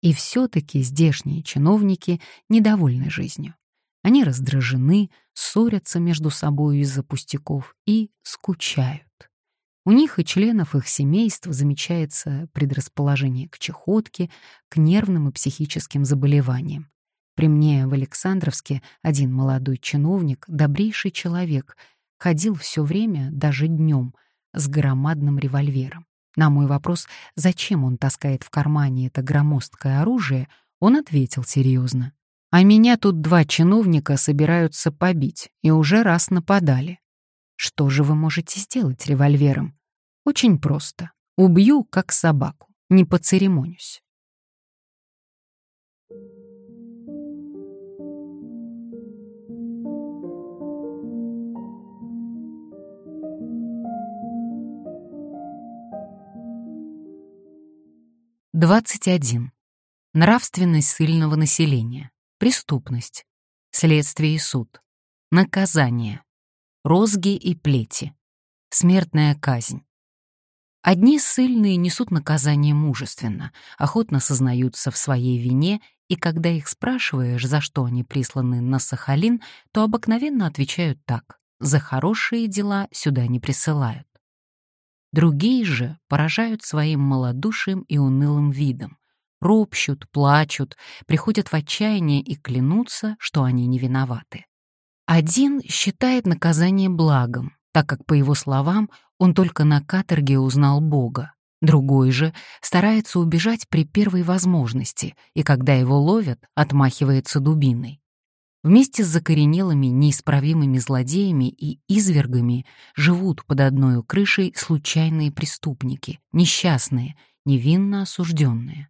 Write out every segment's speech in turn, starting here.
И все-таки здешние чиновники недовольны жизнью. Они раздражены, ссорятся между собой из-за пустяков и скучают. У них и членов их семейств замечается предрасположение к чехотке, к нервным и психическим заболеваниям. При мне в Александровске один молодой чиновник, добрейший человек, ходил все время, даже днем, с громадным револьвером. На мой вопрос, зачем он таскает в кармане это громоздкое оружие, он ответил серьезно. «А меня тут два чиновника собираются побить и уже раз нападали. Что же вы можете сделать револьвером? Очень просто. Убью, как собаку. Не поцеремонюсь. Двадцать один. Нравственность сильного населения. Преступность. Следствие и суд. Наказание. Розги и плети. Смертная казнь. Одни ссыльные несут наказание мужественно, охотно сознаются в своей вине, и когда их спрашиваешь, за что они присланы на Сахалин, то обыкновенно отвечают так — за хорошие дела сюда не присылают. Другие же поражают своим малодушием и унылым видом. Ропщут, плачут, приходят в отчаяние и клянутся, что они не виноваты. Один считает наказание благом, так как, по его словам, он только на каторге узнал Бога. Другой же старается убежать при первой возможности, и когда его ловят, отмахивается дубиной. Вместе с закоренелыми, неисправимыми злодеями и извергами живут под одной крышей случайные преступники, несчастные, невинно осужденные.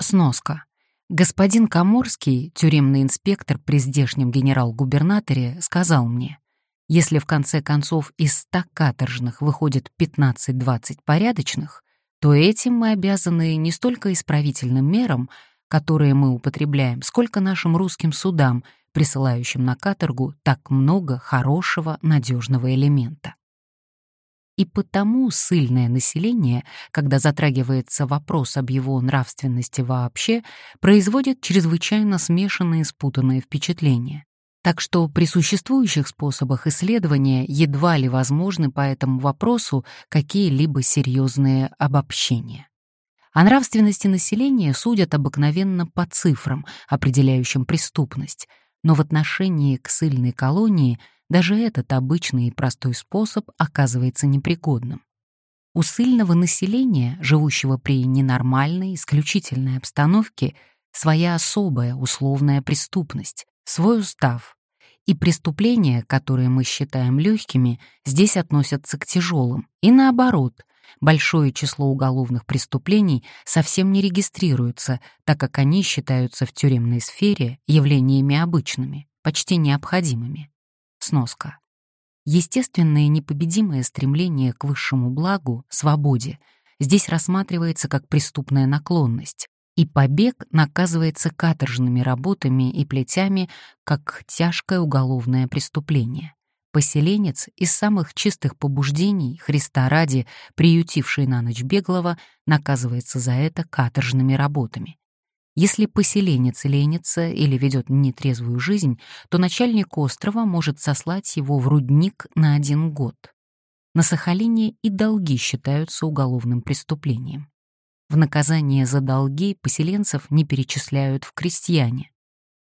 Сноска. Господин Коморский, тюремный инспектор при здешнем генерал-губернаторе, сказал мне, если в конце концов из ста каторжных выходит 15-20 порядочных, то этим мы обязаны не столько исправительным мерам, которые мы употребляем, сколько нашим русским судам, присылающим на каторгу так много хорошего, надежного элемента. И потому сильное население, когда затрагивается вопрос об его нравственности вообще, производит чрезвычайно смешанные и спутанные впечатления. Так что при существующих способах исследования едва ли возможны по этому вопросу какие-либо серьезные обобщения. О нравственности населения судят обыкновенно по цифрам, определяющим преступность, но в отношении к сильной колонии даже этот обычный и простой способ оказывается непригодным. У сильного населения, живущего при ненормальной, исключительной обстановке, своя особая условная преступность, свой устав, и преступления, которые мы считаем легкими, здесь относятся к тяжелым, и наоборот, большое число уголовных преступлений совсем не регистрируется, так как они считаются в тюремной сфере явлениями обычными, почти необходимыми. Сноска. Естественное непобедимое стремление к высшему благу, свободе, здесь рассматривается как преступная наклонность, и побег наказывается каторжными работами и плетями как тяжкое уголовное преступление. Поселенец из самых чистых побуждений, Христа ради, приютивший на ночь беглого, наказывается за это каторжными работами. Если поселенец ленится или ведет нетрезвую жизнь, то начальник острова может сослать его в рудник на один год. На Сахалине и долги считаются уголовным преступлением. В наказание за долги поселенцев не перечисляют в крестьяне.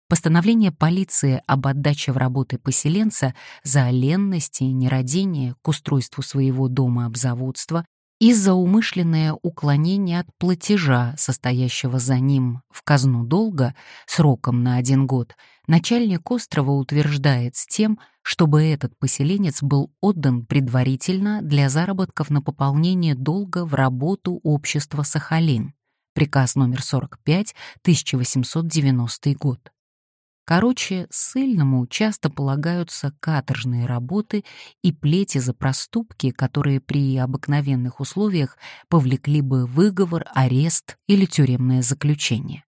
Постановление полиции об отдаче в работы поселенца за ленность и нерадение к устройству своего дома обзаводства и за умышленное уклонение от платежа, состоящего за ним в казну долга сроком на один год, начальник острова утверждает с тем, чтобы этот поселенец был отдан предварительно для заработков на пополнение долга в работу общества Сахалин. Приказ номер 45, 1890 год. Короче, ссыльному часто полагаются каторжные работы и плети за проступки, которые при обыкновенных условиях повлекли бы выговор, арест или тюремное заключение.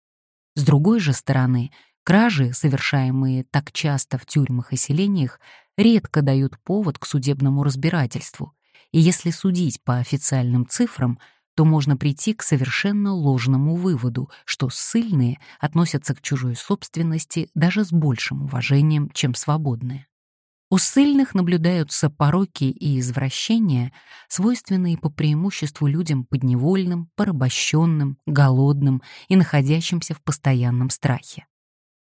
С другой же стороны, кражи, совершаемые так часто в тюрьмах и селениях, редко дают повод к судебному разбирательству, и если судить по официальным цифрам, то можно прийти к совершенно ложному выводу, что ссыльные относятся к чужой собственности даже с большим уважением, чем свободные. У ссыльных наблюдаются пороки и извращения, свойственные по преимуществу людям подневольным, порабощенным, голодным и находящимся в постоянном страхе.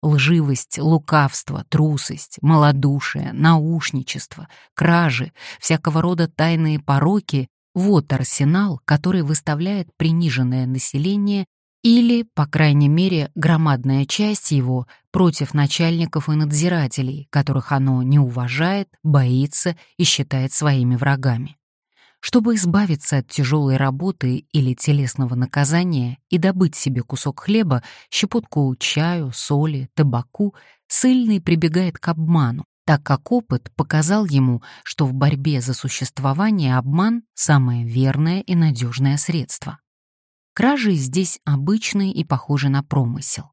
Лживость, лукавство, трусость, малодушие, наушничество, кражи, всякого рода тайные пороки — вот арсенал, который выставляет приниженное население или, по крайней мере, громадная часть его против начальников и надзирателей, которых оно не уважает, боится и считает своими врагами. Чтобы избавиться от тяжелой работы или телесного наказания и добыть себе кусок хлеба, щепотку чаю, соли, табаку, сыльный прибегает к обману, так как опыт показал ему, что в борьбе за существование обман — самое верное и надежное средство. Кражи здесь обычные и похожи на промысел.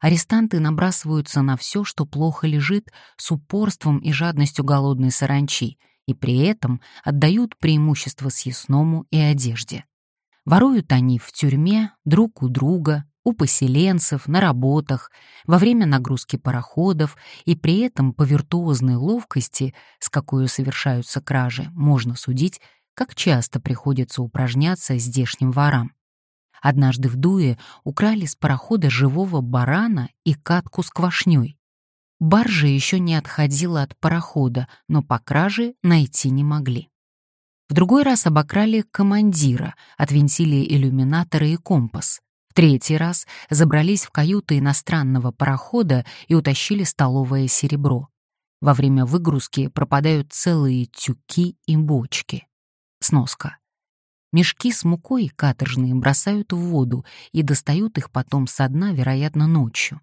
Арестанты набрасываются на все, что плохо лежит, с упорством и жадностью голодной саранчи — и при этом отдают преимущество съестному и одежде. Воруют они в тюрьме, друг у друга, у поселенцев, на работах, во время нагрузки пароходов, и при этом по виртуозной ловкости, с какой совершаются кражи, можно судить, как часто приходится упражняться здешним ворам. Однажды в Дуе украли с парохода живого барана и катку с квашней. Баржа еще не отходила от парохода, но по краже найти не могли. В другой раз обокрали командира, отвинтили иллюминаторы и компас. Третий раз забрались в каюты иностранного парохода и утащили столовое серебро. Во время выгрузки пропадают целые тюки и бочки. Сноска. Мешки с мукой каторжные бросают в воду и достают их потом со дна, вероятно, ночью.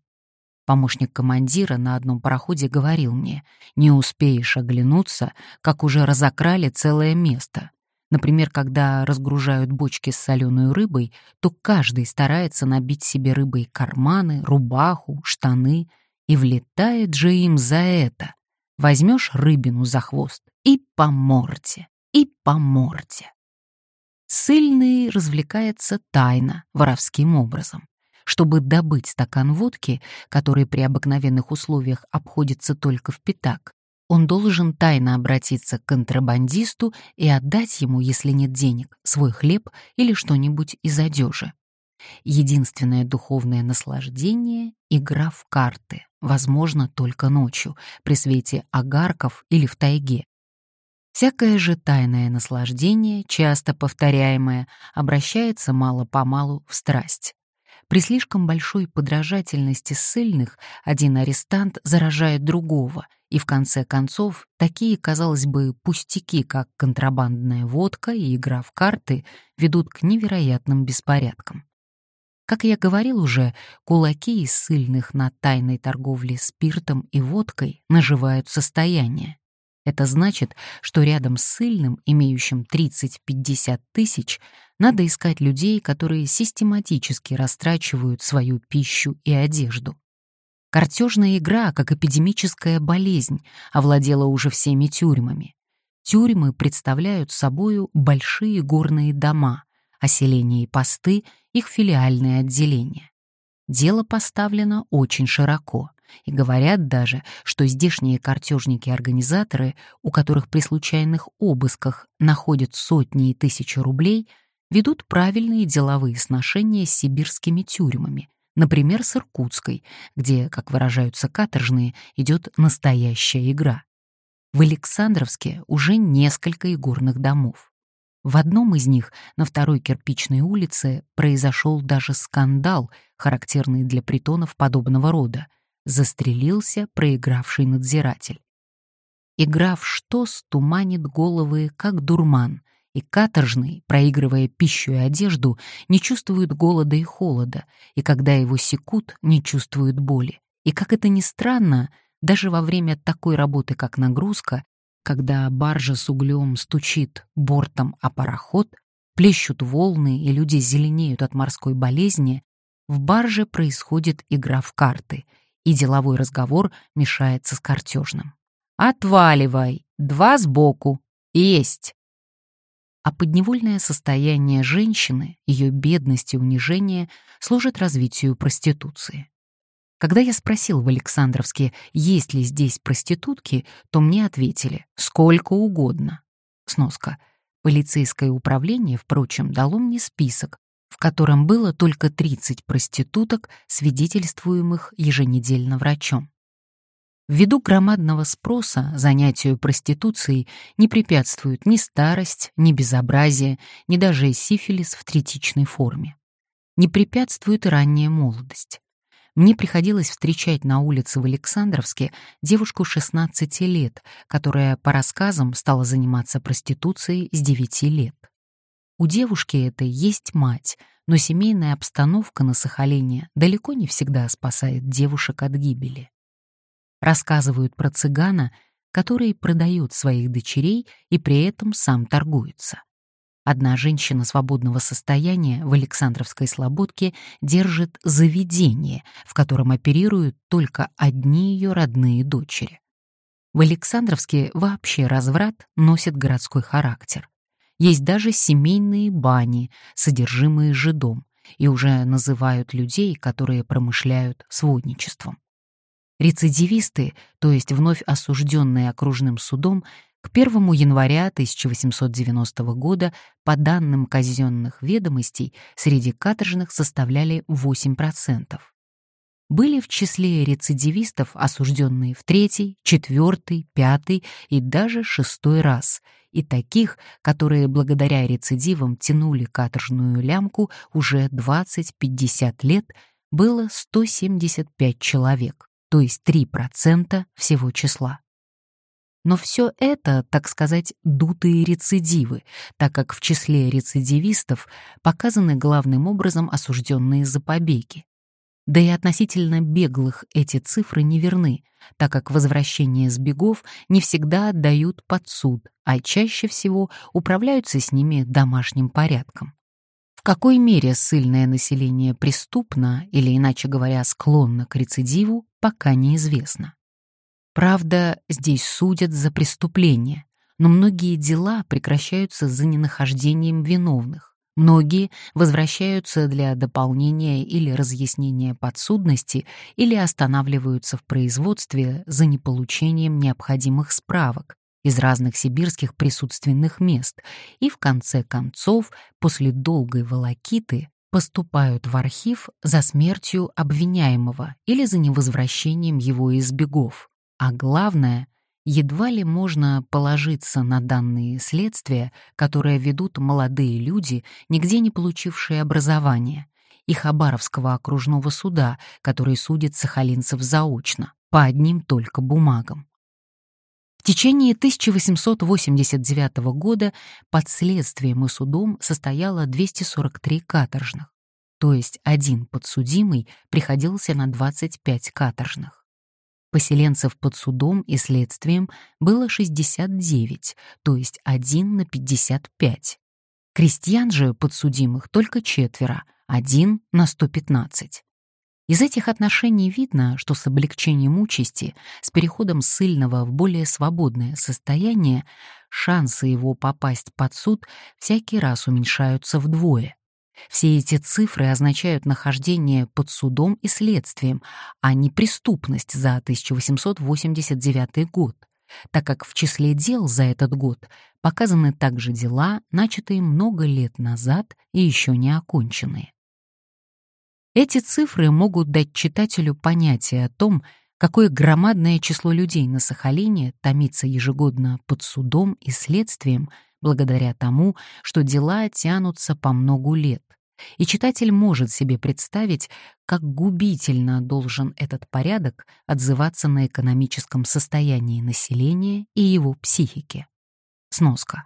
Помощник командира на одном пароходе говорил мне, не успеешь оглянуться, как уже разокрали целое место. Например, когда разгружают бочки с соленой рыбой, то каждый старается набить себе рыбой карманы, рубаху, штаны, и влетает же им за это. Возьмешь рыбину за хвост и по морде, и по морде. Сыльный развлекается тайно, воровским образом. Чтобы добыть стакан водки, который при обыкновенных условиях обходится только в пятак, он должен тайно обратиться к контрабандисту и отдать ему, если нет денег, свой хлеб или что-нибудь из одежи. Единственное духовное наслаждение — игра в карты, возможно, только ночью, при свете огарков или в тайге. Всякое же тайное наслаждение, часто повторяемое, обращается мало-помалу в страсть. При слишком большой подражательности ссыльных один арестант заражает другого, и в конце концов такие, казалось бы, пустяки, как контрабандная водка и игра в карты, ведут к невероятным беспорядкам. Как я говорил уже, кулаки из ссыльных на тайной торговле спиртом и водкой наживают состояние. Это значит, что рядом с сыльным, имеющим 30-50 тысяч, надо искать людей, которые систематически растрачивают свою пищу и одежду. Картежная игра, как эпидемическая болезнь, овладела уже всеми тюрьмами. Тюрьмы представляют собою большие горные дома, оселения и посты — их филиальные отделения. Дело поставлено очень широко — и говорят даже, что здешние картежники-организаторы, у которых при случайных обысках находят сотни и тысячи рублей, ведут правильные деловые сношения с сибирскими тюрьмами, например, с Иркутской, где, как выражаются каторжные, идет настоящая игра. В Александровске уже несколько игорных домов. В одном из них, на второй кирпичной улице, произошел даже скандал, характерный для притонов подобного рода — застрелился проигравший надзиратель. Игра в что стуманит головы, как дурман, и каторжный, проигрывая пищу и одежду, не чувствует голода и холода, и когда его секут, не чувствует боли. И как это ни странно, даже во время такой работы, как нагрузка, когда баржа с углем стучит бортом о пароход, плещут волны и люди зеленеют от морской болезни, в барже происходит игра в карты — и деловой разговор мешается с картежным. «Отваливай! Два сбоку! Есть!» А подневольное состояние женщины, ее бедность и унижение служат развитию проституции. Когда я спросил в Александровске, есть ли здесь проститутки, то мне ответили «сколько угодно». Сноска. Полицейское управление, впрочем, дало мне список, в котором было только 30 проституток, свидетельствуемых еженедельно врачом. Ввиду громадного спроса занятию проституцией не препятствуют ни старость, ни безобразие, ни даже сифилис в третичной форме. Не препятствует и ранняя молодость. Мне приходилось встречать на улице в Александровске девушку 16 лет, которая, по рассказам, стала заниматься проституцией с 9 лет. У девушки этой есть мать, но семейная обстановка на Сахалине далеко не всегда спасает девушек от гибели рассказывают про цыгана, который продает своих дочерей и при этом сам торгуется. Одна женщина свободного состояния в Александровской слободке держит заведение, в котором оперируют только одни ее родные дочери. В Александровске вообще разврат носит городской характер. Есть даже семейные бани, содержимые жидом, и уже называют людей, которые промышляют сводничеством. Рецидивисты, то есть вновь осужденные окружным судом, к 1 января 1890 года, по данным казенных ведомостей, среди каторжных составляли 8%. Были в числе рецидивистов осужденные в третий, четвертый, пятый и даже шестой раз, и таких, которые благодаря рецидивам тянули каторжную лямку уже 20-50 лет, было 175 человек то есть 3% всего числа. Но все это, так сказать, дутые рецидивы, так как в числе рецидивистов показаны главным образом осужденные за побеги. Да и относительно беглых эти цифры не верны, так как возвращение с бегов не всегда отдают под суд, а чаще всего управляются с ними домашним порядком. В какой мере ссыльное население преступно или, иначе говоря, склонно к рецидиву, пока неизвестно. Правда, здесь судят за преступления, но многие дела прекращаются за ненахождением виновных. Многие возвращаются для дополнения или разъяснения подсудности или останавливаются в производстве за неполучением необходимых справок, из разных сибирских присутственных мест и, в конце концов, после долгой волокиты, поступают в архив за смертью обвиняемого или за невозвращением его из бегов. А главное, едва ли можно положиться на данные следствия, которые ведут молодые люди, нигде не получившие образование, и Хабаровского окружного суда, который судит сахалинцев заочно, по одним только бумагам. В течение 1889 года под следствием и судом состояло 243 каторжных, то есть один подсудимый приходился на 25 каторжных. Поселенцев под судом и следствием было 69, то есть один на 55. Крестьян же подсудимых только четверо, один на 115. Из этих отношений видно, что с облегчением участи, с переходом ссыльного в более свободное состояние, шансы его попасть под суд всякий раз уменьшаются вдвое. Все эти цифры означают нахождение под судом и следствием, а не преступность за 1889 год, так как в числе дел за этот год показаны также дела, начатые много лет назад и еще не оконченные. Эти цифры могут дать читателю понятие о том, какое громадное число людей на Сахалине томится ежегодно под судом и следствием благодаря тому, что дела тянутся по многу лет. И читатель может себе представить, как губительно должен этот порядок отзываться на экономическом состоянии населения и его психике. Сноска.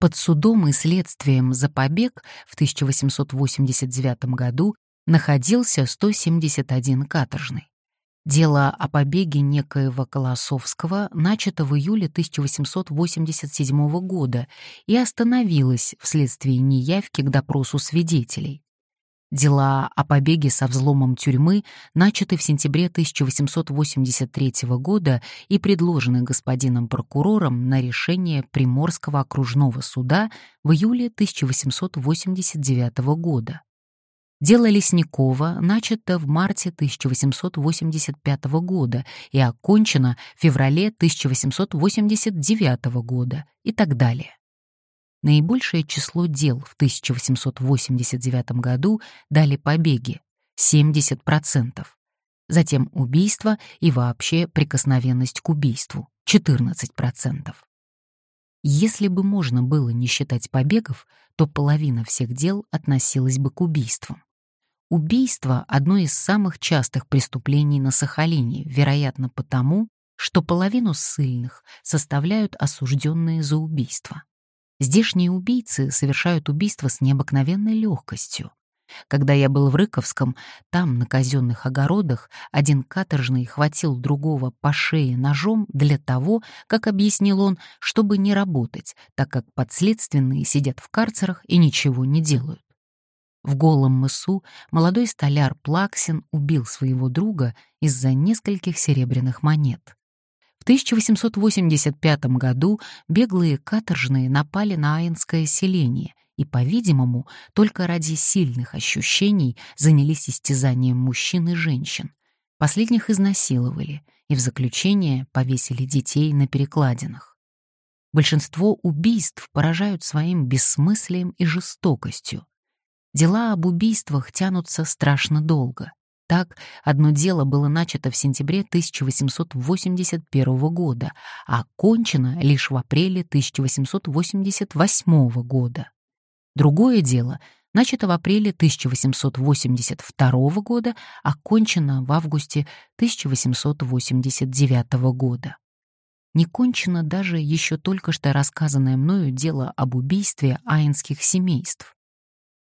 Под судом и следствием за побег в 1889 году находился 171 каторжный. Дело о побеге некоего Колосовского начато в июле 1887 года и остановилось вследствие неявки к допросу свидетелей. Дела о побеге со взломом тюрьмы начаты в сентябре 1883 года и предложены господином прокурором на решение Приморского окружного суда в июле 1889 года. Дело Лесникова начато в марте 1885 года и окончено в феврале 1889 года и так далее. Наибольшее число дел в 1889 году дали побеги — 70%, затем убийство и вообще прикосновенность к убийству — 14%. Если бы можно было не считать побегов, то половина всех дел относилась бы к убийствам. Убийство — одно из самых частых преступлений на Сахалине, вероятно потому, что половину ссыльных составляют осужденные за убийство. Здешние убийцы совершают убийства с необыкновенной легкостью. Когда я был в Рыковском, там, на казенных огородах, один каторжный хватил другого по шее ножом для того, как объяснил он, чтобы не работать, так как подследственные сидят в карцерах и ничего не делают. В голом мысу молодой столяр Плаксин убил своего друга из-за нескольких серебряных монет. В 1885 году беглые каторжные напали на Аинское селение и, по-видимому, только ради сильных ощущений занялись истязанием мужчин и женщин. Последних изнасиловали и в заключение повесили детей на перекладинах. Большинство убийств поражают своим бессмыслием и жестокостью. Дела об убийствах тянутся страшно долго. Так, одно дело было начато в сентябре 1881 года, а окончено лишь в апреле 1888 года. Другое дело начато в апреле 1882 года, окончено в августе 1889 года. Не кончено даже еще только что рассказанное мною дело об убийстве аинских семейств.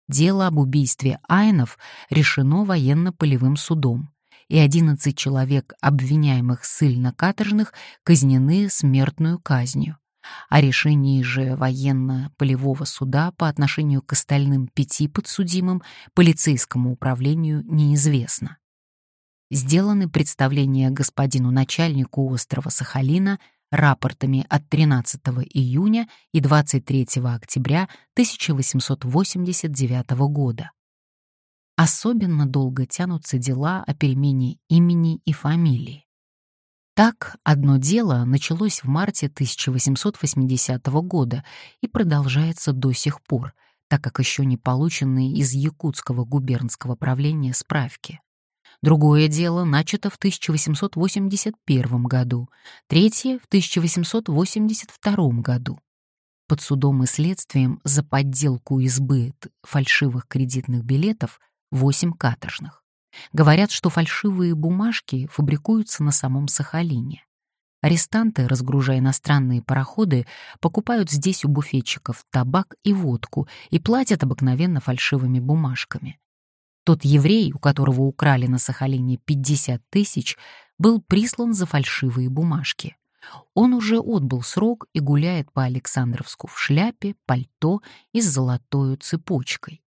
Дело об убийстве Айнов решено военно-полевым судом, и 11 человек, обвиняемых ссыльно-каторжных, казнены смертную казнью. О решении же военно-полевого суда по отношению к остальным пяти подсудимым полицейскому управлению неизвестно. Сделаны представления господину начальнику острова Сахалина рапортами от 13 июня и 23 октября 1889 года. Особенно долго тянутся дела о перемене имени и фамилии. Так, одно дело началось в марте 1880 года и продолжается до сих пор, так как еще не получены из Якутского губернского правления справки. Другое дело начато в 1881 году, третье — в 1882 году. Под судом и следствием за подделку избы фальшивых кредитных билетов 8 каторжных. Говорят, что фальшивые бумажки фабрикуются на самом Сахалине. Арестанты, разгружая иностранные пароходы, покупают здесь у буфетчиков табак и водку и платят обыкновенно фальшивыми бумажками. Тот еврей, у которого украли на Сахалине 50 тысяч, был прислан за фальшивые бумажки. Он уже отбыл срок и гуляет по Александровску в шляпе, пальто и с золотой цепочкой.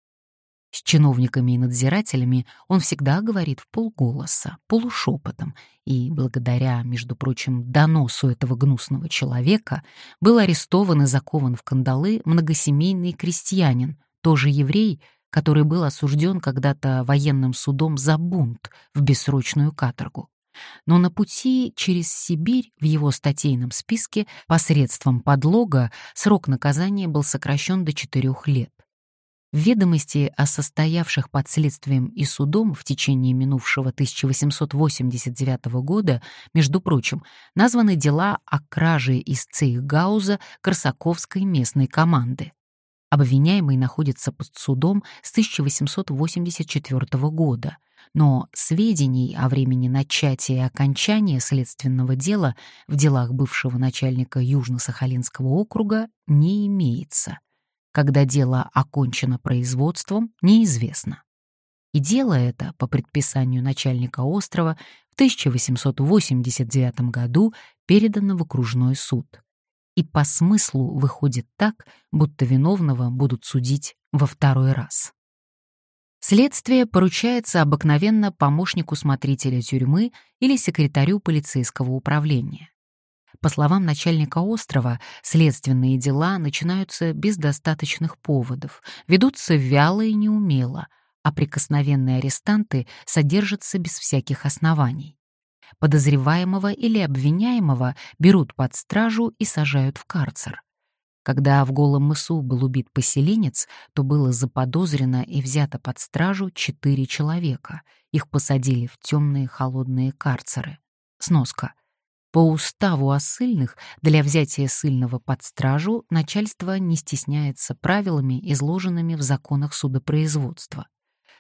С чиновниками и надзирателями он всегда говорит в полголоса, полушепотом, и благодаря, между прочим, доносу этого гнусного человека был арестован и закован в кандалы многосемейный крестьянин, тоже еврей, который был осужден когда-то военным судом за бунт в бессрочную каторгу. Но на пути через Сибирь в его статейном списке посредством подлога срок наказания был сокращен до четырех лет. В ведомости о состоявших под следствием и судом в течение минувшего 1889 года, между прочим, названы дела о краже из Цейхгауза Корсаковской местной команды. Обвиняемый находится под судом с 1884 года, но сведений о времени начатия и окончания следственного дела в делах бывшего начальника Южно-Сахалинского округа не имеется. Когда дело окончено производством, неизвестно. И дело это, по предписанию начальника острова, в 1889 году передано в окружной суд и по смыслу выходит так, будто виновного будут судить во второй раз. Следствие поручается обыкновенно помощнику смотрителя тюрьмы или секретарю полицейского управления. По словам начальника острова, следственные дела начинаются без достаточных поводов, ведутся вяло и неумело, а прикосновенные арестанты содержатся без всяких оснований. Подозреваемого или обвиняемого берут под стражу и сажают в карцер. Когда в Голом мысу был убит поселенец, то было заподозрено и взято под стражу четыре человека. Их посадили в темные холодные карцеры. Сноска. По уставу о ссыльных для взятия ссыльного под стражу начальство не стесняется правилами, изложенными в законах судопроизводства.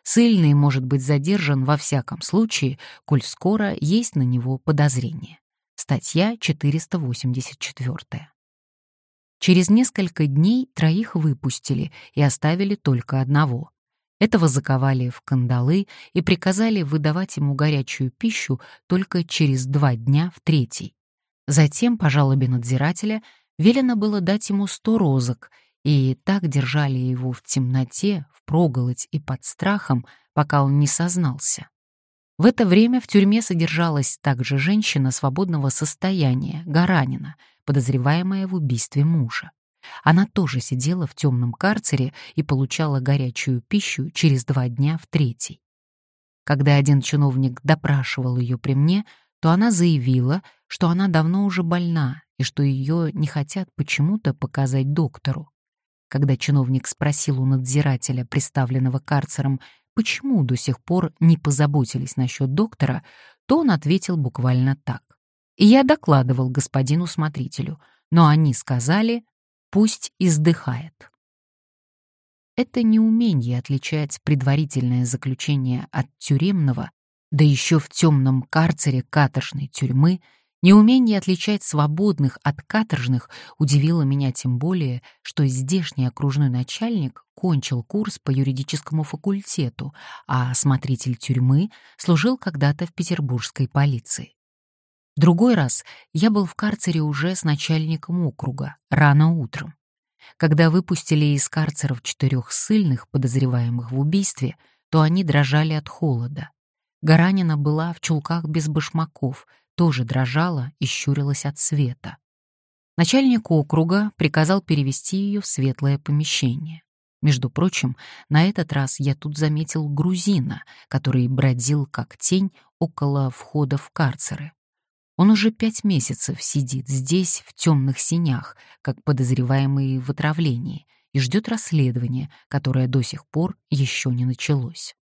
Ссыльный может быть задержан во всяком случае, коль скоро есть на него подозрение. Статья 484. Через несколько дней троих выпустили и оставили только одного. Этого заковали в кандалы и приказали выдавать ему горячую пищу только через два дня в третий. Затем, по жалобе надзирателя, велено было дать ему сто розок, и так держали его в темноте, в проголодь и под страхом, пока он не сознался. В это время в тюрьме содержалась также женщина свободного состояния, Гаранина, подозреваемая в убийстве мужа. Она тоже сидела в темном карцере и получала горячую пищу через два дня в третий. Когда один чиновник допрашивал ее при мне, то она заявила, что она давно уже больна и что ее не хотят почему-то показать доктору. Когда чиновник спросил у надзирателя, представленного карцером, почему до сих пор не позаботились насчет доктора, то он ответил буквально так. Я докладывал господину смотрителю, но они сказали, пусть издыхает. Это неумение отличать предварительное заключение от тюремного, да еще в темном карцере каторжной тюрьмы — Неумение отличать свободных от каторжных удивило меня тем более, что здешний окружной начальник кончил курс по юридическому факультету, а смотритель тюрьмы служил когда-то в петербургской полиции. Другой раз я был в карцере уже с начальником округа, рано утром. Когда выпустили из карцеров четырех ссыльных, подозреваемых в убийстве, то они дрожали от холода. Гаранина была в чулках без башмаков, тоже дрожала и щурилась от света. Начальник округа приказал перевести ее в светлое помещение. Между прочим, на этот раз я тут заметил грузина, который бродил как тень около входа в карцеры. Он уже пять месяцев сидит здесь, в темных синях, как подозреваемый в отравлении, и ждет расследования, которое до сих пор еще не началось.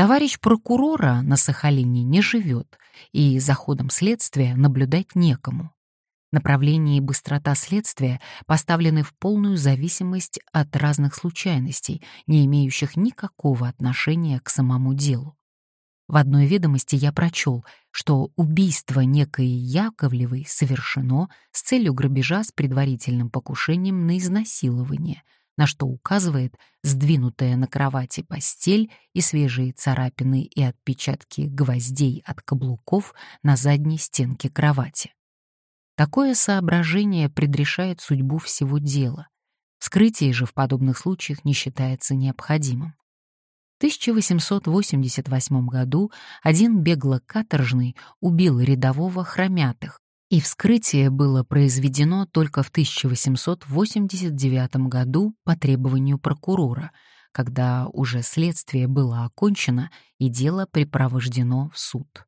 Товарищ прокурора на Сахалине не живет, и за ходом следствия наблюдать некому. Направление и быстрота следствия поставлены в полную зависимость от разных случайностей, не имеющих никакого отношения к самому делу. В одной ведомости я прочел, что убийство некой Яковлевой совершено с целью грабежа с предварительным покушением на изнасилование — на что указывает сдвинутая на кровати постель и свежие царапины и отпечатки гвоздей от каблуков на задней стенке кровати. Такое соображение предрешает судьбу всего дела. Вскрытие же в подобных случаях не считается необходимым. В 1888 году один бегло-каторжный убил рядового хромятых, и вскрытие было произведено только в 1889 году по требованию прокурора, когда уже следствие было окончено и дело припровождено в суд.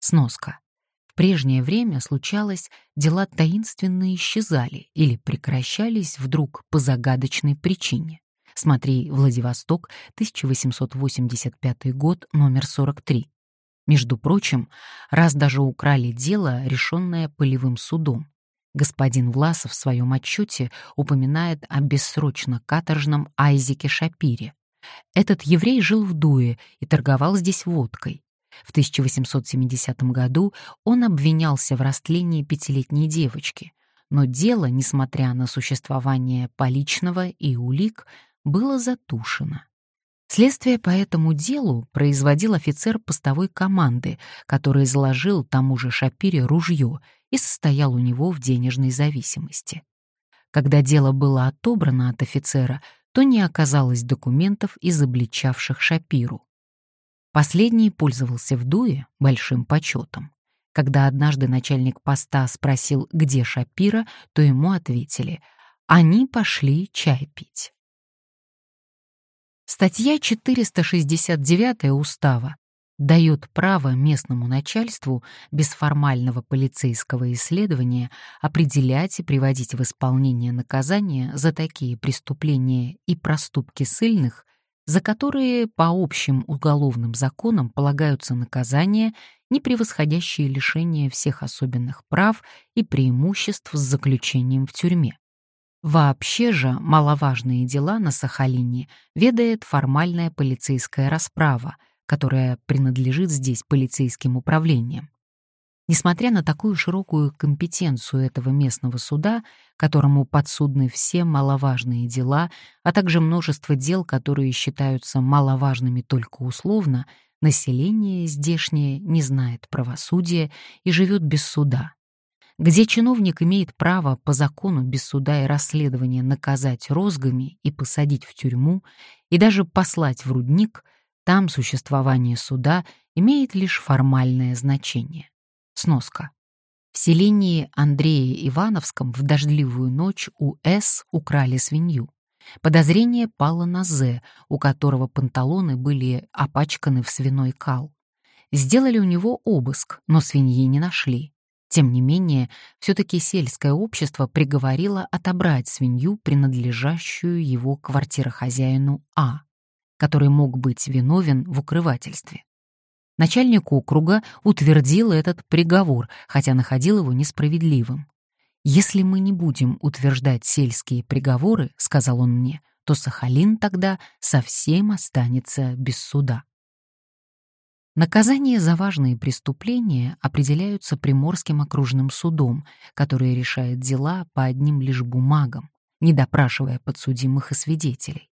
Сноска. В прежнее время случалось, дела таинственно исчезали или прекращались вдруг по загадочной причине. Смотри «Владивосток», 1885 год, номер 43. Между прочим, раз даже украли дело, решенное полевым судом. Господин Власов в своем отчете упоминает о бессрочно-каторжном Айзеке Шапире. Этот еврей жил в Дуе и торговал здесь водкой. В 1870 году он обвинялся в растлении пятилетней девочки, но дело, несмотря на существование поличного и улик, было затушено. Следствие по этому делу производил офицер постовой команды, который заложил тому же Шапире ружье и состоял у него в денежной зависимости. Когда дело было отобрано от офицера, то не оказалось документов, изобличавших Шапиру. Последний пользовался в Дуе большим почетом. Когда однажды начальник поста спросил, где Шапира, то ему ответили «Они пошли чай пить». Статья 469 Устава дает право местному начальству без формального полицейского исследования определять и приводить в исполнение наказания за такие преступления и проступки ссыльных, за которые по общим уголовным законам полагаются наказания, не превосходящие лишение всех особенных прав и преимуществ с заключением в тюрьме. Вообще же маловажные дела на Сахалине ведает формальная полицейская расправа, которая принадлежит здесь полицейским управлениям. Несмотря на такую широкую компетенцию этого местного суда, которому подсудны все маловажные дела, а также множество дел, которые считаются маловажными только условно, население здешнее не знает правосудия и живет без суда. Где чиновник имеет право по закону без суда и расследования наказать розгами и посадить в тюрьму, и даже послать в рудник, там существование суда имеет лишь формальное значение. Сноска. В селении Андрея Ивановском в дождливую ночь у С украли свинью. Подозрение пало на З, у которого панталоны были опачканы в свиной кал. Сделали у него обыск, но свиньи не нашли. Тем не менее, все-таки сельское общество приговорило отобрать свинью, принадлежащую его квартирохозяину А, который мог быть виновен в укрывательстве. Начальник округа утвердил этот приговор, хотя находил его несправедливым. «Если мы не будем утверждать сельские приговоры, — сказал он мне, — то Сахалин тогда совсем останется без суда». Наказания за важные преступления определяются Приморским окружным судом, который решает дела по одним лишь бумагам, не допрашивая подсудимых и свидетелей.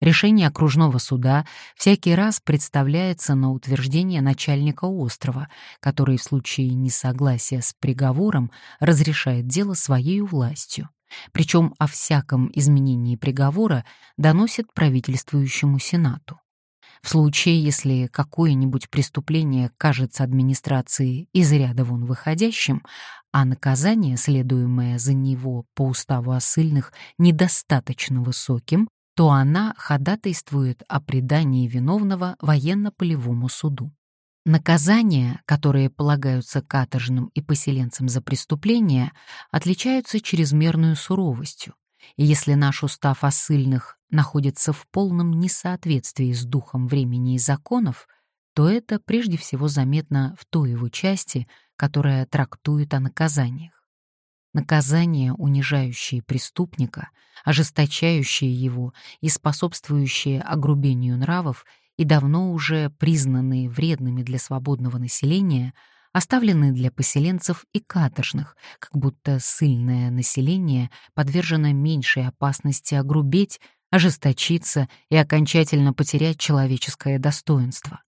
Решение окружного суда всякий раз представляется на утверждение начальника острова, который в случае несогласия с приговором разрешает дело своей властью. Причем о всяком изменении приговора доносит правительствующему Сенату. В случае, если какое-нибудь преступление кажется администрации из ряда вон выходящим, а наказание, следуемое за него по уставу о недостаточно высоким, то она ходатайствует о предании виновного военно-полевому суду. Наказания, которые полагаются каторжным и поселенцам за преступления, отличаются чрезмерной суровостью, и если наш устав о ссыльных находится в полном несоответствии с духом времени и законов, то это прежде всего заметно в той его части, которая трактует о наказаниях. Наказания, унижающие преступника, ожесточающие его и способствующие огрубению нравов и давно уже признанные вредными для свободного населения, оставлены для поселенцев и каторжных, как будто сильное население подвержено меньшей опасности огрубеть, ожесточиться и окончательно потерять человеческое достоинство.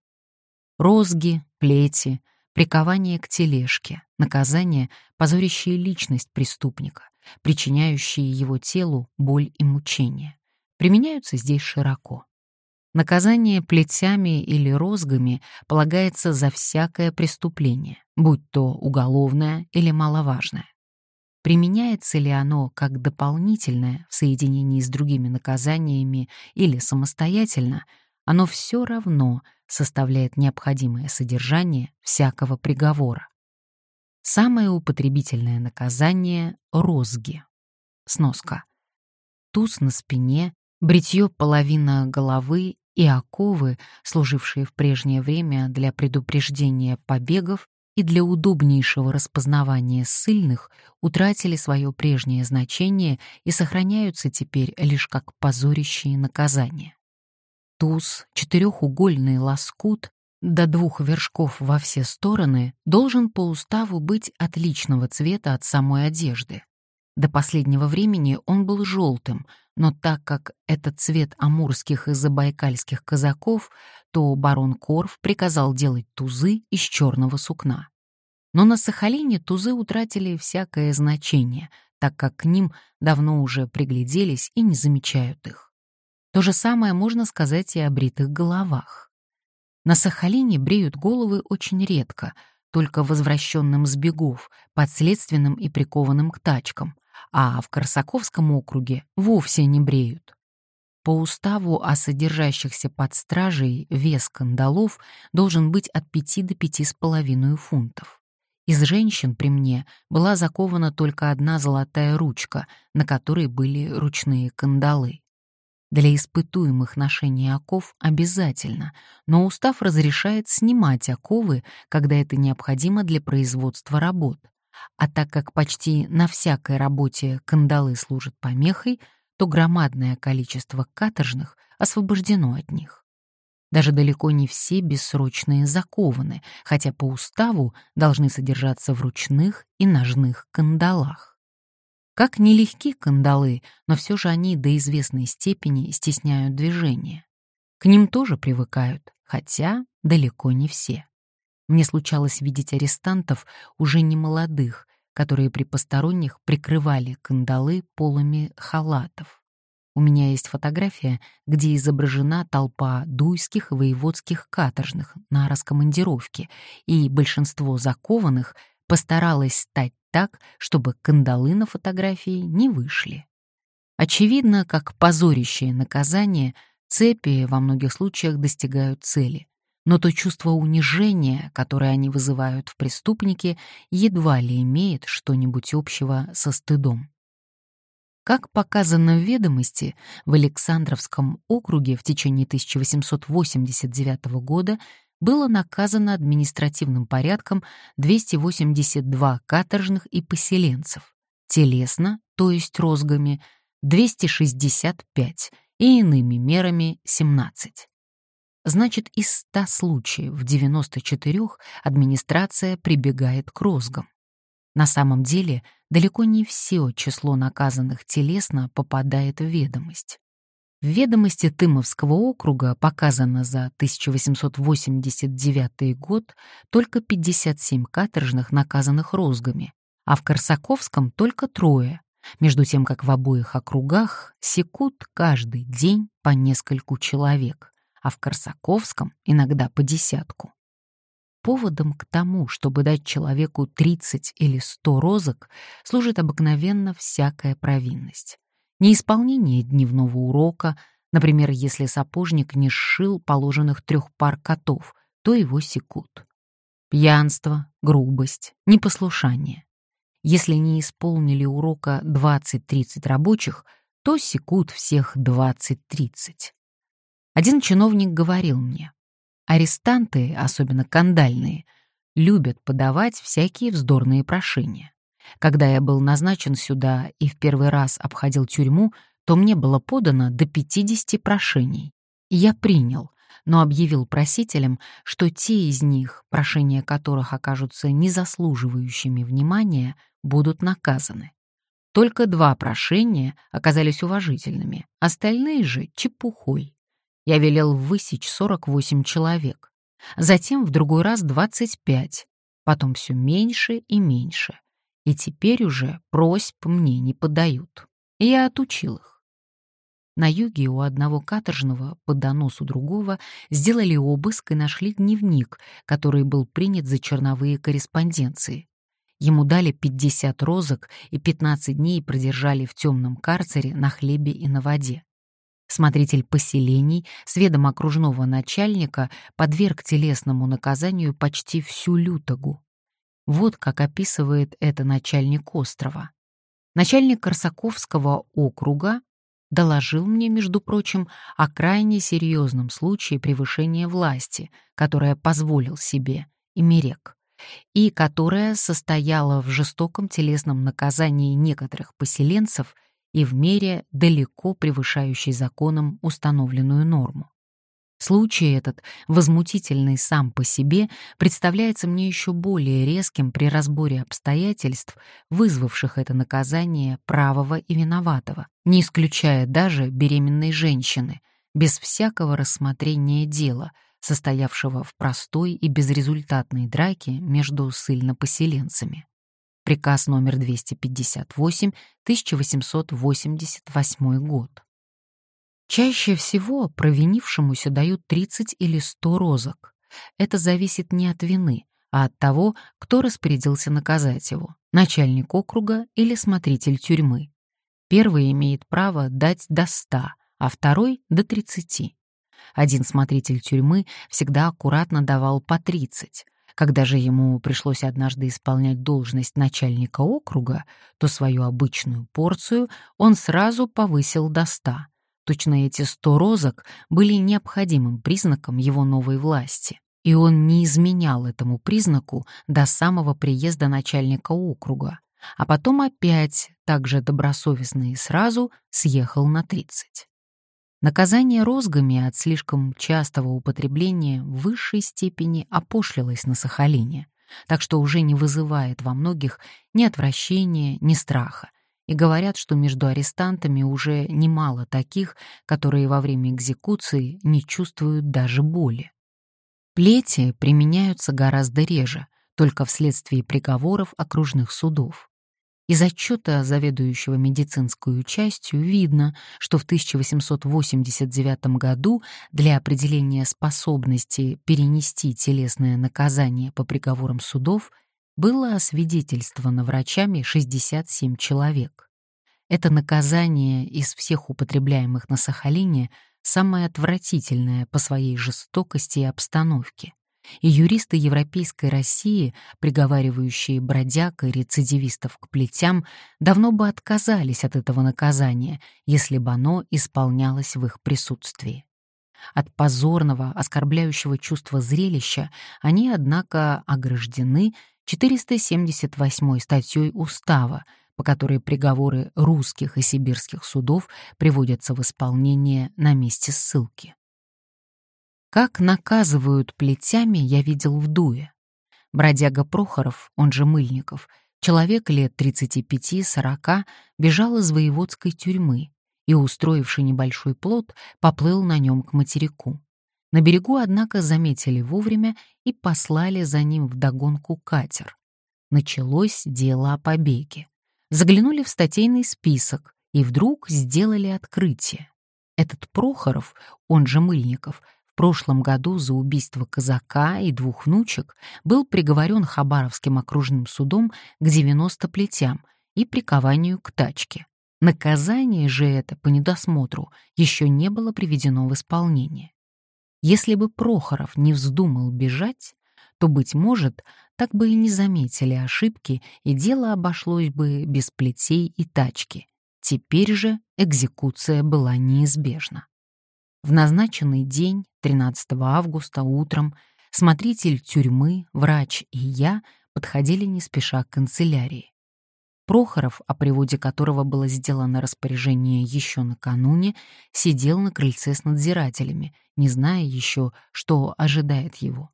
Розги, плети, прикование к тележке, наказание, позорящее личность преступника, причиняющие его телу боль и мучения, применяются здесь широко. Наказание плетями или розгами полагается за всякое преступление, будь то уголовное или маловажное. Применяется ли оно как дополнительное в соединении с другими наказаниями или самостоятельно, оно все равно составляет необходимое содержание всякого приговора. Самое употребительное наказание — розги. Сноска. Туз на спине, бритье половина головы и оковы, служившие в прежнее время для предупреждения побегов и для удобнейшего распознавания ссыльных, утратили свое прежнее значение и сохраняются теперь лишь как позорящие наказания туз, четырехугольный лоскут до двух вершков во все стороны должен по уставу быть отличного цвета от самой одежды. До последнего времени он был желтым, но так как этот цвет амурских и забайкальских казаков, то барон Корф приказал делать тузы из черного сукна. Но на Сахалине тузы утратили всякое значение, так как к ним давно уже пригляделись и не замечают их. То же самое можно сказать и о бритых головах. На Сахалине бреют головы очень редко, только возвращенным с бегов, подследственным и прикованным к тачкам, а в Корсаковском округе вовсе не бреют. По уставу о содержащихся под стражей вес кандалов должен быть от 5 до 5,5 фунтов. Из женщин при мне была закована только одна золотая ручка, на которой были ручные кандалы. Для испытуемых ношение оков обязательно, но устав разрешает снимать оковы, когда это необходимо для производства работ. А так как почти на всякой работе кандалы служат помехой, то громадное количество каторжных освобождено от них. Даже далеко не все бессрочные закованы, хотя по уставу должны содержаться в ручных и ножных кандалах. Как нелегки кандалы, но все же они до известной степени стесняют движение. К ним тоже привыкают, хотя далеко не все. Мне случалось видеть арестантов, уже не молодых, которые при посторонних прикрывали кандалы полами халатов. У меня есть фотография, где изображена толпа дуйских и воеводских каторжных на раскомандировке, и большинство закованных постаралось стать так, чтобы кандалы на фотографии не вышли. Очевидно, как позорящее наказание, цепи во многих случаях достигают цели но то чувство унижения, которое они вызывают в преступнике, едва ли имеет что-нибудь общего со стыдом. Как показано в ведомости, в Александровском округе в течение 1889 года было наказано административным порядком 282 каторжных и поселенцев, телесно, то есть розгами, 265 и иными мерами 17. Значит, из 100 случаев в 94 администрация прибегает к розгам. На самом деле, далеко не все число наказанных телесно попадает в ведомость. В ведомости Тымовского округа показано за 1889 год только 57 каторжных, наказанных розгами, а в Корсаковском только трое, между тем как в обоих округах секут каждый день по нескольку человек а в Корсаковском иногда по десятку. Поводом к тому, чтобы дать человеку 30 или 100 розок, служит обыкновенно всякая провинность. Неисполнение дневного урока, например, если сапожник не сшил положенных трех пар котов, то его секут. Пьянство, грубость, непослушание. Если не исполнили урока 20-30 рабочих, то секут всех 20-30. Один чиновник говорил мне, арестанты, особенно кандальные, любят подавать всякие вздорные прошения. Когда я был назначен сюда и в первый раз обходил тюрьму, то мне было подано до 50 прошений. Я принял, но объявил просителям, что те из них, прошения которых окажутся незаслуживающими внимания, будут наказаны. Только два прошения оказались уважительными, остальные же — чепухой. Я велел высечь 48 человек. Затем в другой раз 25. Потом все меньше и меньше. И теперь уже просьб мне не подают. Я отучил их. На юге у одного каторжного по доносу другого сделали обыск и нашли дневник, который был принят за черновые корреспонденции. Ему дали 50 розок и 15 дней продержали в темном карцере на хлебе и на воде. Смотритель поселений с ведом окружного начальника подверг телесному наказанию почти всю лютогу. Вот как описывает это начальник острова. Начальник Корсаковского округа доложил мне, между прочим, о крайне серьезном случае превышения власти, которое позволил себе Имерек, и которое состояло в жестоком телесном наказании некоторых поселенцев — и в мере, далеко превышающей законом установленную норму. Случай этот, возмутительный сам по себе, представляется мне еще более резким при разборе обстоятельств, вызвавших это наказание правого и виноватого, не исключая даже беременной женщины, без всякого рассмотрения дела, состоявшего в простой и безрезультатной драке между ссыльнопоселенцами. Приказ номер 258, 1888 год. Чаще всего провинившемуся дают 30 или 100 розок. Это зависит не от вины, а от того, кто распорядился наказать его — начальник округа или смотритель тюрьмы. Первый имеет право дать до 100, а второй — до 30. Один смотритель тюрьмы всегда аккуратно давал по 30. Когда же ему пришлось однажды исполнять должность начальника округа, то свою обычную порцию он сразу повысил до 100. Точно эти 100 розок были необходимым признаком его новой власти. И он не изменял этому признаку до самого приезда начальника округа, а потом опять, также добросовестно и сразу, съехал на 30. Наказание розгами от слишком частого употребления в высшей степени опошлилось на Сахалине, так что уже не вызывает во многих ни отвращения, ни страха, и говорят, что между арестантами уже немало таких, которые во время экзекуции не чувствуют даже боли. Плети применяются гораздо реже, только вследствие приговоров окружных судов. Из отчета заведующего медицинскую частью видно, что в 1889 году для определения способности перенести телесное наказание по приговорам судов было освидетельствовано врачами 67 человек. Это наказание из всех употребляемых на Сахалине самое отвратительное по своей жестокости и обстановке и юристы Европейской России, приговаривающие бродяг и рецидивистов к плетям, давно бы отказались от этого наказания, если бы оно исполнялось в их присутствии. От позорного, оскорбляющего чувства зрелища они, однако, ограждены 478 статьей Устава, по которой приговоры русских и сибирских судов приводятся в исполнение на месте ссылки. Как наказывают плетями, я видел в Дуе. Бродяга Прохоров, он же Мыльников, человек лет 35-40, бежал из воеводской тюрьмы и, устроивший небольшой плот, поплыл на нем к материку. На берегу, однако, заметили вовремя и послали за ним вдогонку катер. Началось дело о побеге. Заглянули в статейный список и вдруг сделали открытие. Этот Прохоров, он же Мыльников, прошлом году за убийство казака и двух внучек был приговорен Хабаровским окружным судом к 90 плетям и прикованию к тачке. Наказание же это по недосмотру еще не было приведено в исполнение. Если бы Прохоров не вздумал бежать, то, быть может, так бы и не заметили ошибки, и дело обошлось бы без плетей и тачки. Теперь же экзекуция была неизбежна. В назначенный день, 13 августа, утром, смотритель тюрьмы, врач и я подходили не спеша к канцелярии. Прохоров, о приводе которого было сделано распоряжение еще накануне, сидел на крыльце с надзирателями, не зная еще, что ожидает его.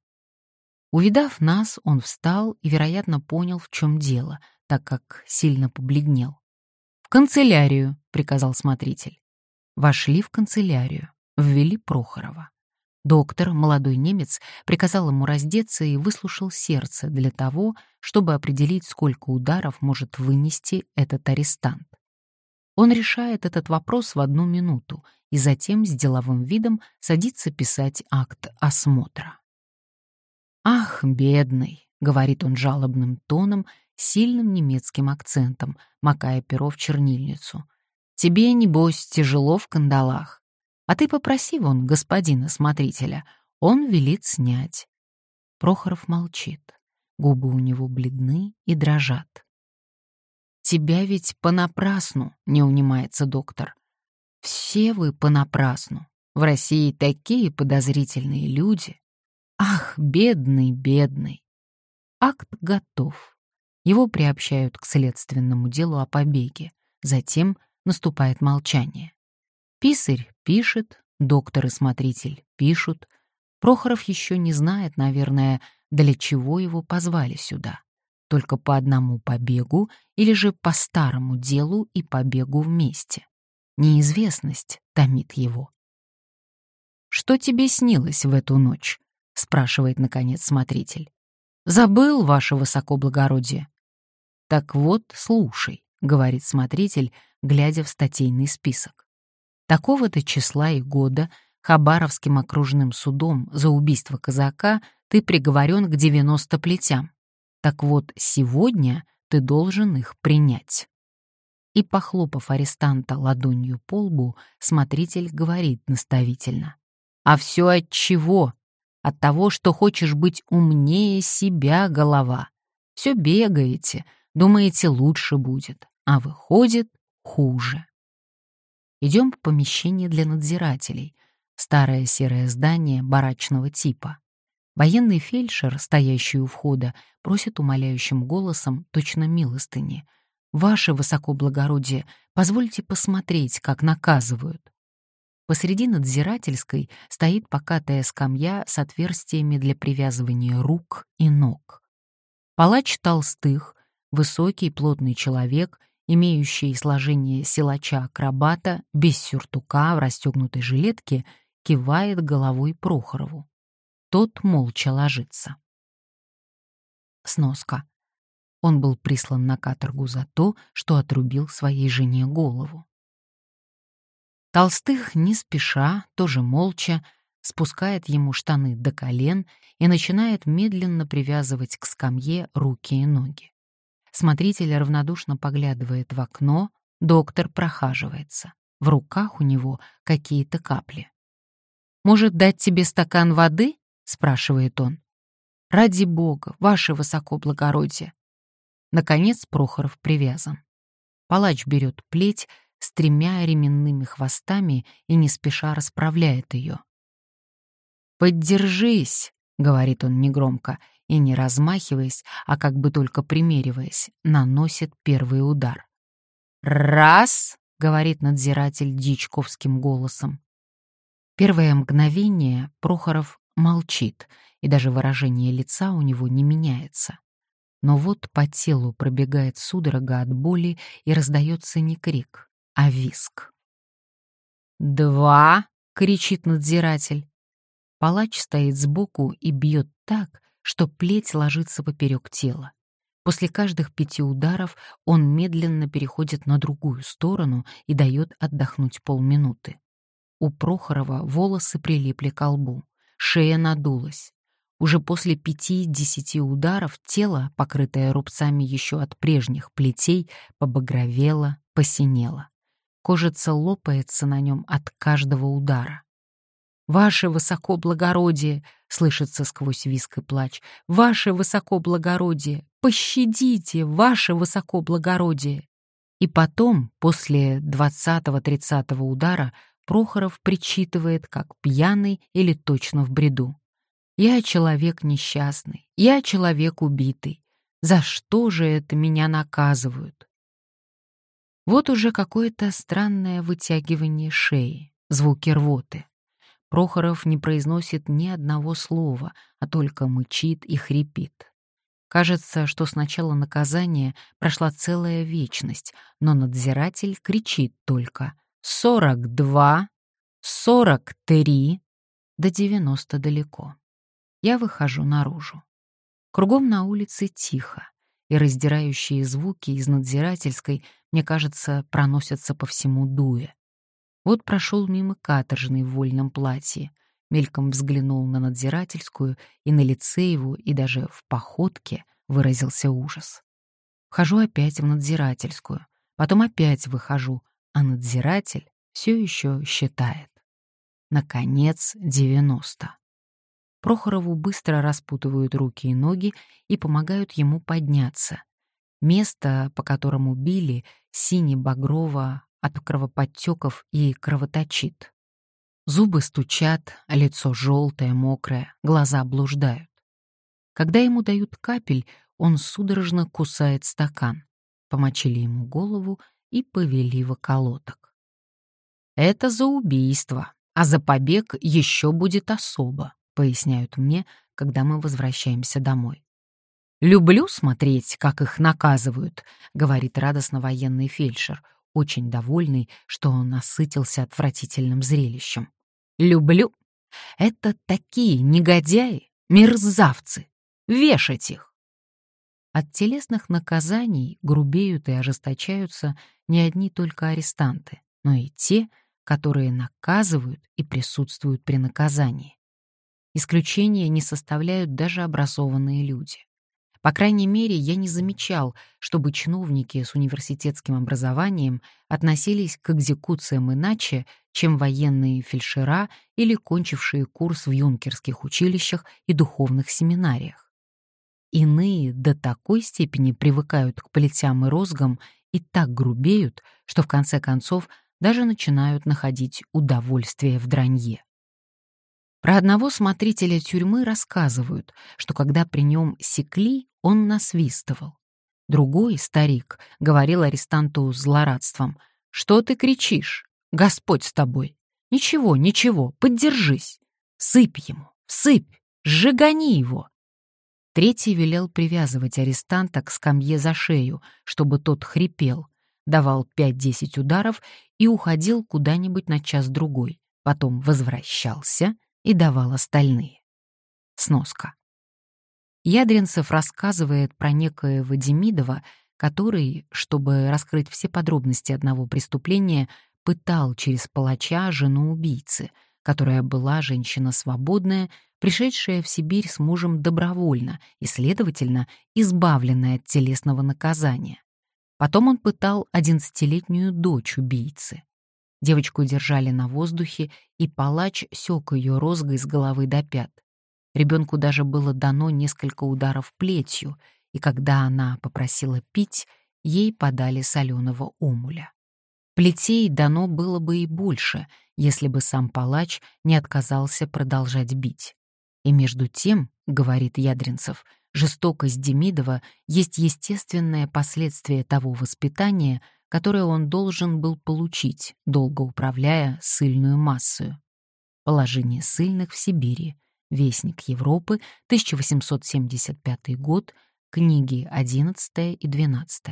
Увидав нас, он встал и, вероятно, понял, в чем дело, так как сильно побледнел. «В канцелярию», — приказал смотритель. Вошли в канцелярию ввели Прохорова. Доктор, молодой немец, приказал ему раздеться и выслушал сердце для того, чтобы определить, сколько ударов может вынести этот арестант. Он решает этот вопрос в одну минуту и затем с деловым видом садится писать акт осмотра. «Ах, бедный!» — говорит он жалобным тоном, сильным немецким акцентом, макая перо в чернильницу. «Тебе, небось, тяжело в кандалах. А ты попроси вон господина смотрителя, он велит снять. Прохоров молчит. Губы у него бледны и дрожат. «Тебя ведь понапрасну», — не унимается доктор. «Все вы понапрасну. В России такие подозрительные люди. Ах, бедный, бедный». Акт готов. Его приобщают к следственному делу о побеге. Затем наступает молчание. Писарь пишет, доктор и смотритель пишут. Прохоров еще не знает, наверное, для чего его позвали сюда. Только по одному побегу или же по старому делу и побегу вместе. Неизвестность томит его. «Что тебе снилось в эту ночь?» — спрашивает, наконец, смотритель. «Забыл, ваше высокоблагородие». «Так вот, слушай», — говорит смотритель, глядя в статейный список. Такого-то числа и года Хабаровским окружным судом за убийство казака ты приговорен к 90 плетям. Так вот, сегодня ты должен их принять. И, похлопав арестанта ладонью по лбу, смотритель говорит наставительно. «А все от чего? От того, что хочешь быть умнее себя, голова. Все бегаете, думаете, лучше будет, а выходит хуже». Идем в помещение для надзирателей. Старое серое здание барачного типа. Военный фельдшер, стоящий у входа, просит умоляющим голосом точно милостыни. «Ваше высокоблагородие, позвольте посмотреть, как наказывают». Посреди надзирательской стоит покатая скамья с отверстиями для привязывания рук и ног. Палач толстых, высокий плотный человек имеющий сложение силача-акробата, без сюртука, в расстегнутой жилетке, кивает головой Прохорову. Тот молча ложится. Сноска. Он был прислан на каторгу за то, что отрубил своей жене голову. Толстых не спеша, тоже молча, спускает ему штаны до колен и начинает медленно привязывать к скамье руки и ноги. Смотритель равнодушно поглядывает в окно, доктор прохаживается. В руках у него какие-то капли. «Может, дать тебе стакан воды?» — спрашивает он. «Ради бога, ваше высокоблагородие!» Наконец Прохоров привязан. Палач берет плеть с тремя ременными хвостами и не спеша расправляет ее. «Поддержись!» — говорит он негромко, и, не размахиваясь, а как бы только примериваясь, наносит первый удар. «Раз!» — говорит надзиратель дичковским голосом. Первое мгновение Прохоров молчит, и даже выражение лица у него не меняется. Но вот по телу пробегает судорога от боли и раздается не крик, а виск. «Два!» — кричит надзиратель. Палач стоит сбоку и бьет так, что плеть ложится поперек тела. После каждых пяти ударов он медленно переходит на другую сторону и дает отдохнуть полминуты. У Прохорова волосы прилипли к лбу, шея надулась. Уже после пяти-десяти ударов тело, покрытое рубцами еще от прежних плетей, побагровело, посинело. Кожица лопается на нем от каждого удара. «Ваше высокоблагородие!» — слышится сквозь виск и плач. «Ваше высокоблагородие! Пощадите, ваше высокоблагородие!» И потом, после двадцатого-тридцатого удара, Прохоров причитывает, как пьяный или точно в бреду. «Я человек несчастный, я человек убитый. За что же это меня наказывают?» Вот уже какое-то странное вытягивание шеи, звуки рвоты. Прохоров не произносит ни одного слова, а только мычит и хрипит. Кажется, что с начала наказания прошла целая вечность, но надзиратель кричит только «Сорок два! Сорок три!» До девяносто далеко. Я выхожу наружу. Кругом на улице тихо, и раздирающие звуки из надзирательской, мне кажется, проносятся по всему дуе. Вот прошел мимо каторжный в вольном платье, мельком взглянул на надзирательскую, и на лице его, и даже в походке выразился ужас. Вхожу опять в надзирательскую, потом опять выхожу, а надзиратель все еще считает. Наконец, 90. Прохорову быстро распутывают руки и ноги и помогают ему подняться. Место, по которому били, сине-багрово от кровоподтеков и кровоточит. Зубы стучат, лицо желтое, мокрое, глаза блуждают. Когда ему дают капель, он судорожно кусает стакан. Помочили ему голову и повели в околоток. «Это за убийство, а за побег еще будет особо», поясняют мне, когда мы возвращаемся домой. «Люблю смотреть, как их наказывают», — говорит радостно военный фельдшер — очень довольный, что он насытился отвратительным зрелищем. «Люблю. Это такие негодяи, мерзавцы. Вешать их!» От телесных наказаний грубеют и ожесточаются не одни только арестанты, но и те, которые наказывают и присутствуют при наказании. Исключения не составляют даже образованные люди. По крайней мере, я не замечал, чтобы чиновники с университетским образованием относились к экзекуциям иначе, чем военные фельдшера или кончившие курс в юнкерских училищах и духовных семинариях. Иные до такой степени привыкают к плетям и розгам и так грубеют, что в конце концов даже начинают находить удовольствие в дранье. Про одного смотрителя тюрьмы рассказывают, что когда при нем секли, он насвистывал. Другой, старик, говорил арестанту с злорадством, «Что ты кричишь? Господь с тобой! Ничего, ничего, поддержись! Сыпь ему, сыпь, сжигани его!» Третий велел привязывать арестанта к скамье за шею, чтобы тот хрипел, давал 5-10 ударов и уходил куда-нибудь на час-другой, потом возвращался и давал остальные. Сноска. Ядринцев рассказывает про некоего Демидова, который, чтобы раскрыть все подробности одного преступления, пытал через палача жену убийцы, которая была женщина свободная, пришедшая в Сибирь с мужем добровольно и, следовательно, избавленная от телесного наказания. Потом он пытал одиннадцатилетнюю дочь убийцы. Девочку держали на воздухе, и палач сёк ее розгой с головы до пят. Ребенку даже было дано несколько ударов плетью, и когда она попросила пить, ей подали соленого омуля. Плетей дано было бы и больше, если бы сам палач не отказался продолжать бить. И между тем, говорит Ядринцев, жестокость Демидова есть естественное последствие того воспитания, которое он должен был получить, долго управляя сыльную массою. Положение сыльных в Сибири. Вестник Европы, 1875 год, книги 11 и 12.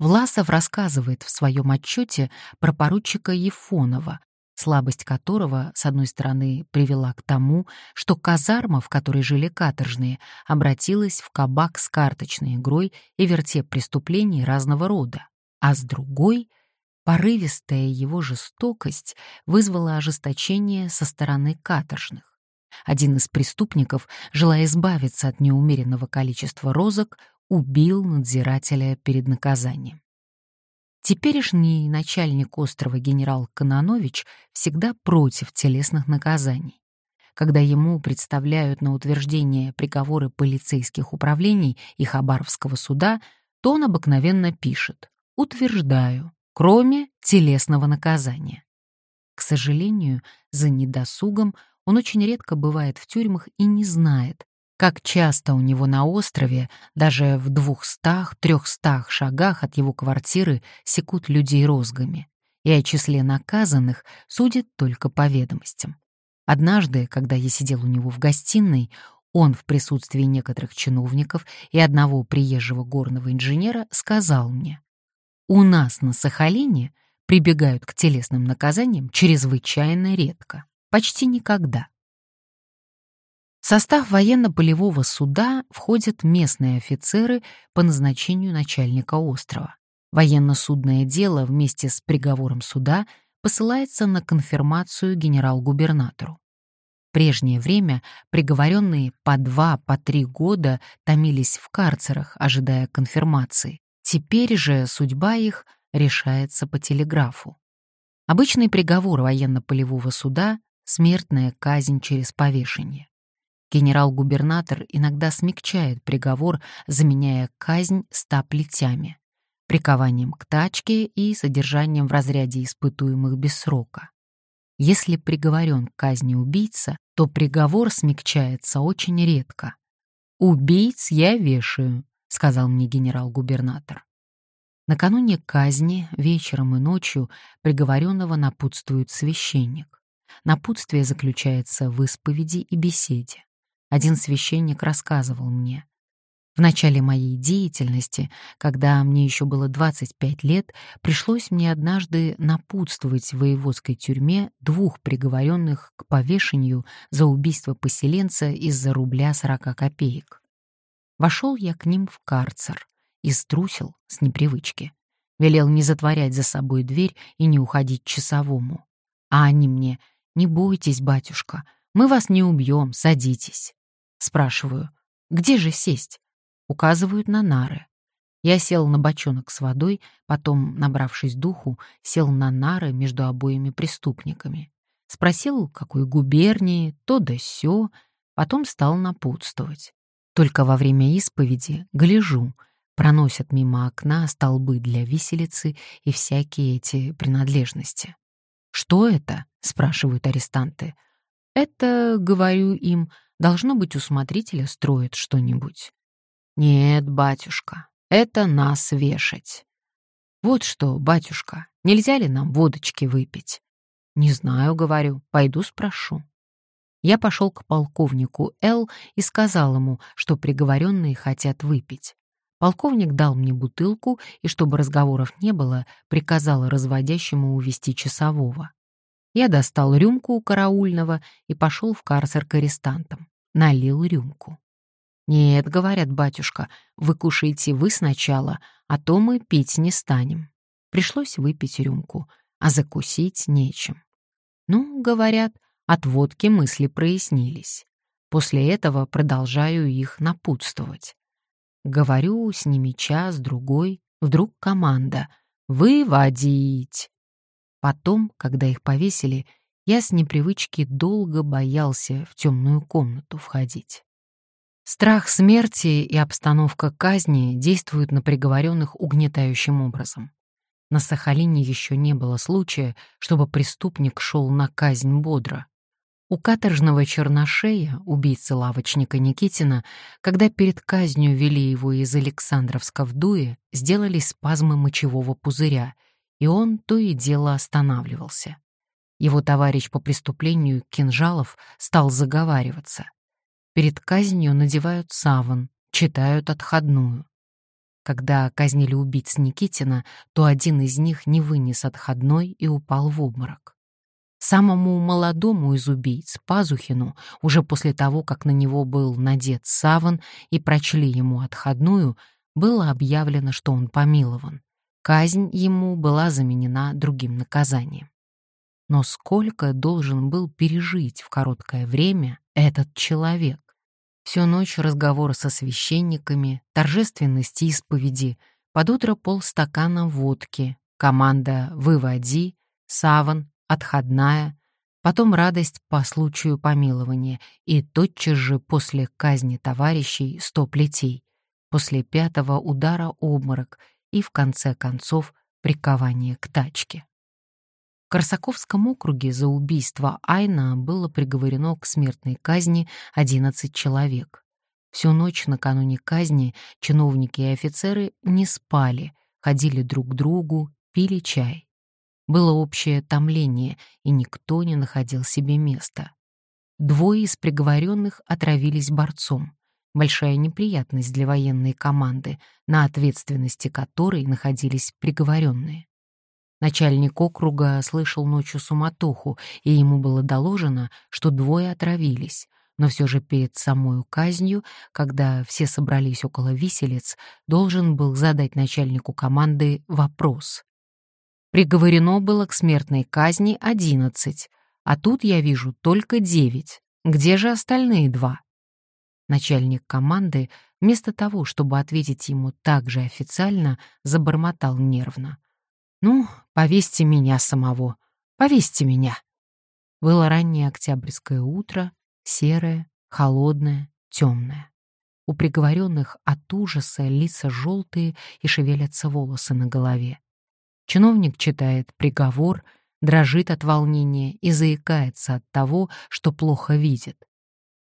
Власов рассказывает в своем отчете про поручика Ефонова, слабость которого, с одной стороны, привела к тому, что казарма, в которой жили каторжные, обратилась в кабак с карточной игрой и вертеп преступлений разного рода, а с другой — порывистая его жестокость вызвала ожесточение со стороны каторжных. Один из преступников, желая избавиться от неумеренного количества розок, убил надзирателя перед наказанием. Теперешний начальник острова генерал Кононович всегда против телесных наказаний. Когда ему представляют на утверждение приговоры полицейских управлений и Хабаровского суда, то он обыкновенно пишет «Утверждаю, кроме телесного наказания». К сожалению, за недосугом он очень редко бывает в тюрьмах и не знает, как часто у него на острове, даже в двухстах-трехстах шагах от его квартиры, секут людей розгами, и о числе наказанных судит только по ведомостям. Однажды, когда я сидел у него в гостиной, он в присутствии некоторых чиновников и одного приезжего горного инженера сказал мне, «У нас на Сахалине прибегают к телесным наказаниям чрезвычайно редко почти никогда. В состав военно-полевого суда входят местные офицеры по назначению начальника острова. Военно-судное дело вместе с приговором суда посылается на конфирмацию генерал-губернатору. В прежнее время приговоренные по два, по три года томились в карцерах, ожидая конфирмации. Теперь же судьба их решается по телеграфу. Обычный приговор военно-полевого суда смертная казнь через повешение. Генерал-губернатор иногда смягчает приговор, заменяя казнь ста плетями, прикованием к тачке и содержанием в разряде испытуемых без срока. Если приговорен к казни убийца, то приговор смягчается очень редко. «Убийц я вешаю», — сказал мне генерал-губернатор. Накануне казни, вечером и ночью, приговоренного напутствует священник. Напутствие заключается в исповеди и беседе. Один священник рассказывал мне. В начале моей деятельности, когда мне еще было 25 лет, пришлось мне однажды напутствовать в воеводской тюрьме двух приговоренных к повешению за убийство поселенца из-за рубля 40 копеек. Вошел я к ним в карцер и струсил с непривычки. Велел не затворять за собой дверь и не уходить часовому. А они мне «Не бойтесь, батюшка, мы вас не убьем, садитесь». Спрашиваю, где же сесть? Указывают на нары. Я сел на бочонок с водой, потом, набравшись духу, сел на нары между обоими преступниками. Спросил, какой губернии, то да сё, потом стал напутствовать. Только во время исповеди гляжу, проносят мимо окна столбы для виселицы и всякие эти принадлежности. «Что это?» — спрашивают арестанты. «Это, — говорю им, — должно быть у смотрителя строят что-нибудь». «Нет, батюшка, это нас вешать». «Вот что, батюшка, нельзя ли нам водочки выпить?» «Не знаю, — говорю, — пойду спрошу». Я пошел к полковнику Л и сказал ему, что приговоренные хотят выпить. Полковник дал мне бутылку и, чтобы разговоров не было, приказал разводящему увести часового. Я достал рюмку у караульного и пошел в карцер к арестантам. Налил рюмку. «Нет, — говорят, батюшка, — вы кушаете вы сначала, а то мы пить не станем». Пришлось выпить рюмку, а закусить нечем. Ну, говорят, от водки мысли прояснились. После этого продолжаю их напутствовать. Говорю с ними час-другой, вдруг команда «Выводить!». Потом, когда их повесили, я с непривычки долго боялся в темную комнату входить. Страх смерти и обстановка казни действуют на приговоренных угнетающим образом. На Сахалине еще не было случая, чтобы преступник шел на казнь бодро. У каторжного черношея, убийцы лавочника Никитина, когда перед казнью вели его из Александровска в дуе, сделали спазмы мочевого пузыря, и он то и дело останавливался. Его товарищ по преступлению Кинжалов стал заговариваться. Перед казнью надевают саван, читают отходную. Когда казнили убийц Никитина, то один из них не вынес отходной и упал в обморок. Самому молодому из убийц, Пазухину, уже после того, как на него был надет саван и прочли ему отходную, было объявлено, что он помилован. Казнь ему была заменена другим наказанием. Но сколько должен был пережить в короткое время этот человек? Всю ночь разговоры со священниками, торжественность исповеди, под утро полстакана водки, команда «Выводи», саван, отходная, потом радость по случаю помилования и тотчас же после казни товарищей сто плетей, после пятого удара обморок и, в конце концов, прикование к тачке. В Корсаковском округе за убийство Айна было приговорено к смертной казни 11 человек. Всю ночь накануне казни чиновники и офицеры не спали, ходили друг к другу, пили чай. Было общее томление, и никто не находил себе места. Двое из приговоренных отравились борцом. Большая неприятность для военной команды, на ответственности которой находились приговоренные. Начальник округа слышал ночью суматоху, и ему было доложено, что двое отравились, но все же перед самой казнью, когда все собрались около виселиц, должен был задать начальнику команды вопрос. Приговорено было к смертной казни одиннадцать, а тут я вижу только девять. Где же остальные два? Начальник команды, вместо того, чтобы ответить ему так же официально, забормотал нервно. «Ну, повесьте меня самого, повесьте меня». Было раннее октябрьское утро, серое, холодное, темное. У приговоренных от ужаса лица желтые и шевелятся волосы на голове. Чиновник читает приговор, дрожит от волнения и заикается от того, что плохо видит.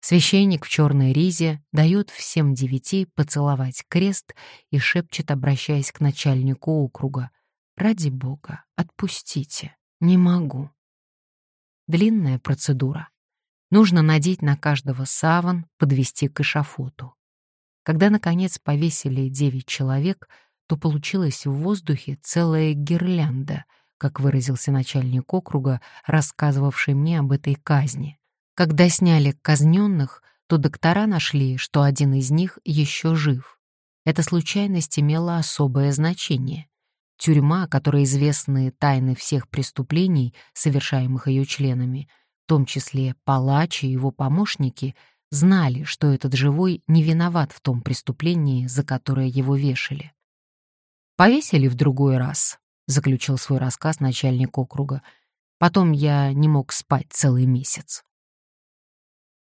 Священник в черной ризе дает всем девяти поцеловать крест и шепчет, обращаясь к начальнику округа. «Ради Бога, отпустите. Не могу». Длинная процедура. Нужно надеть на каждого саван, подвести к эшафоту. Когда, наконец, повесили девять человек — то получилась в воздухе целая гирлянда, как выразился начальник округа, рассказывавший мне об этой казни. Когда сняли казненных, то доктора нашли, что один из них еще жив. Эта случайность имела особое значение. Тюрьма, которой известны тайны всех преступлений, совершаемых ее членами, в том числе палач и его помощники, знали, что этот живой не виноват в том преступлении, за которое его вешали. «Повесили в другой раз», — заключил свой рассказ начальник округа. «Потом я не мог спать целый месяц».